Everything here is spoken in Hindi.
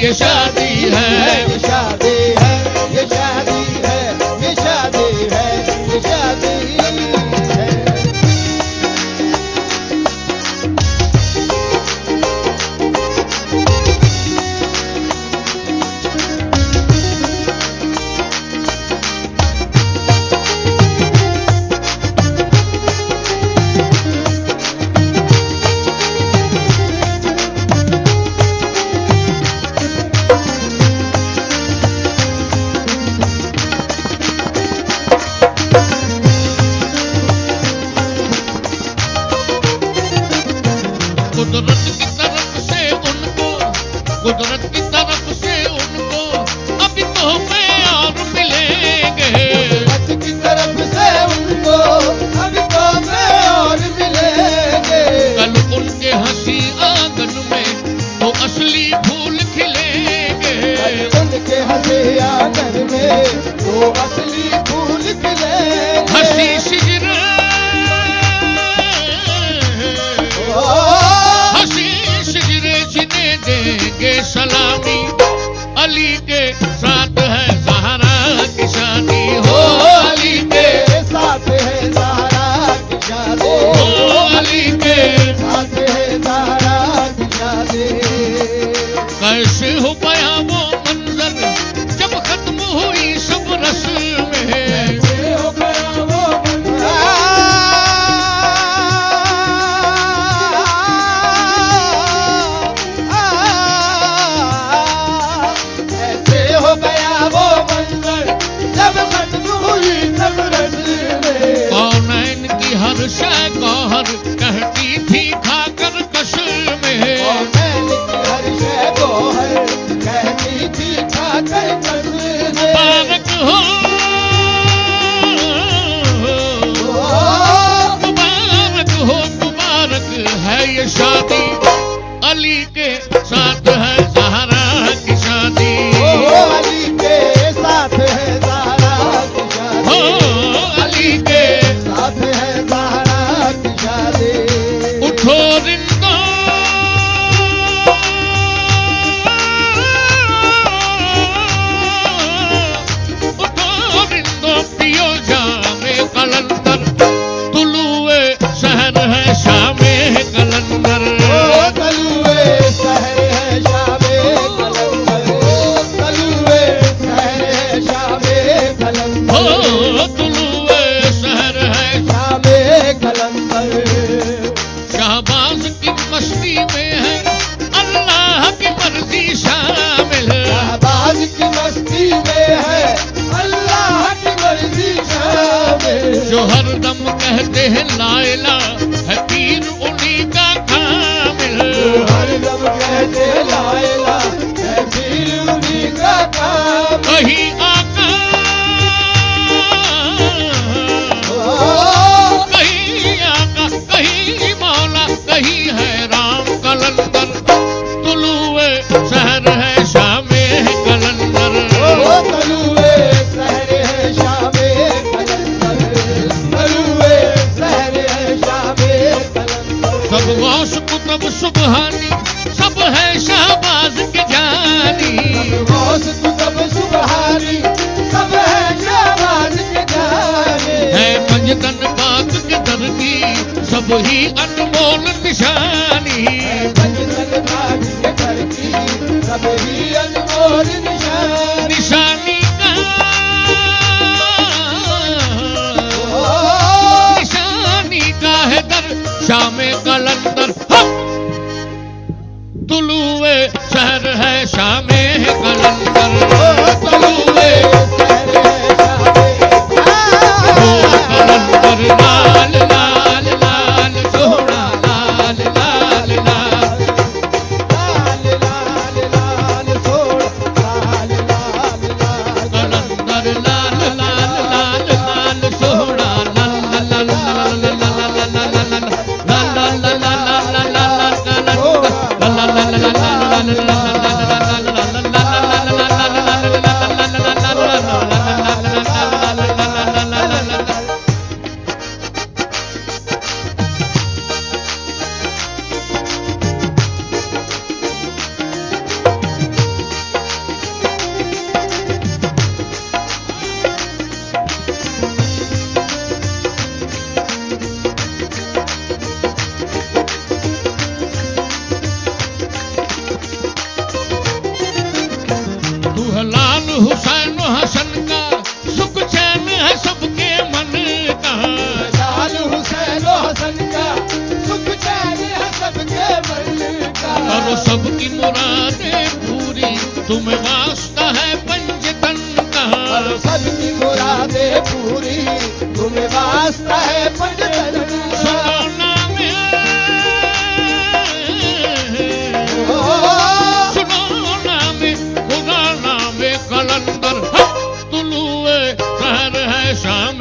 भाग्यशाली the के सलामी अली के anywhere. மொழி அன்போல் நிஷா तुम्हें वास्ता है पंचतन का मुरादे पूरी तुम्हें वास्ता है पंचतन सुनो नाम सुनो नाम खुदा नाम कलंदर। तुलुए शहर है शामे